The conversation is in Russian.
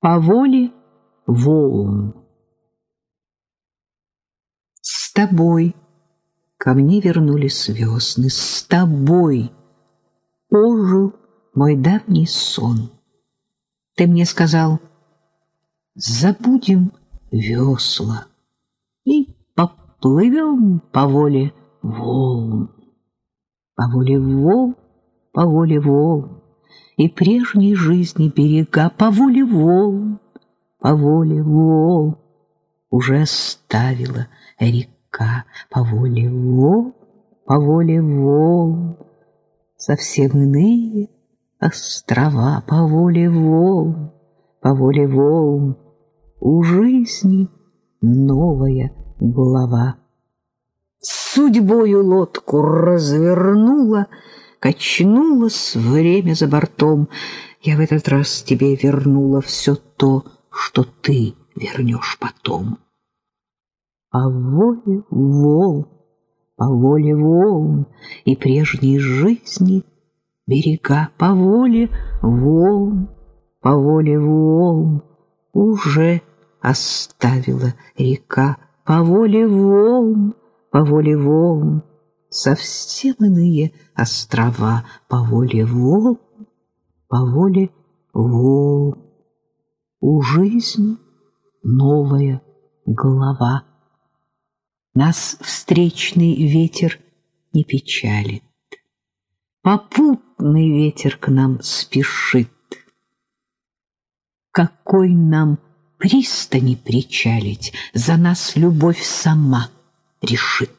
По воле волн. С тобой ко мне вернулись весны, с тобой ожил мой давний сон. Ты мне сказал, забудем весла и поплывем по воле волн. По воле волн, по воле волн, и прежней жизни берега, по воле волн, по воле волн, уже оставила река, по воле волн, по воле волн, совсем иные острова, по воле волн, по воле волн, у жизни новая глава. Судьбою лодку развернула, качнулось время за бортом. Я в этот раз тебе вернула все то, что ты вернешь потом. По воле волн, по воле волн и прежней жизни берега, по воле волн, по воле волн уже оставила река, по воле волн, по воле волн совсем иные острова, по воле волн, по воле волн. У жизни новая глава. Нас встречный ветер не печалит, попутный ветер к нам спешит. Какой нам пристани причалить, за нас любовь сама решит.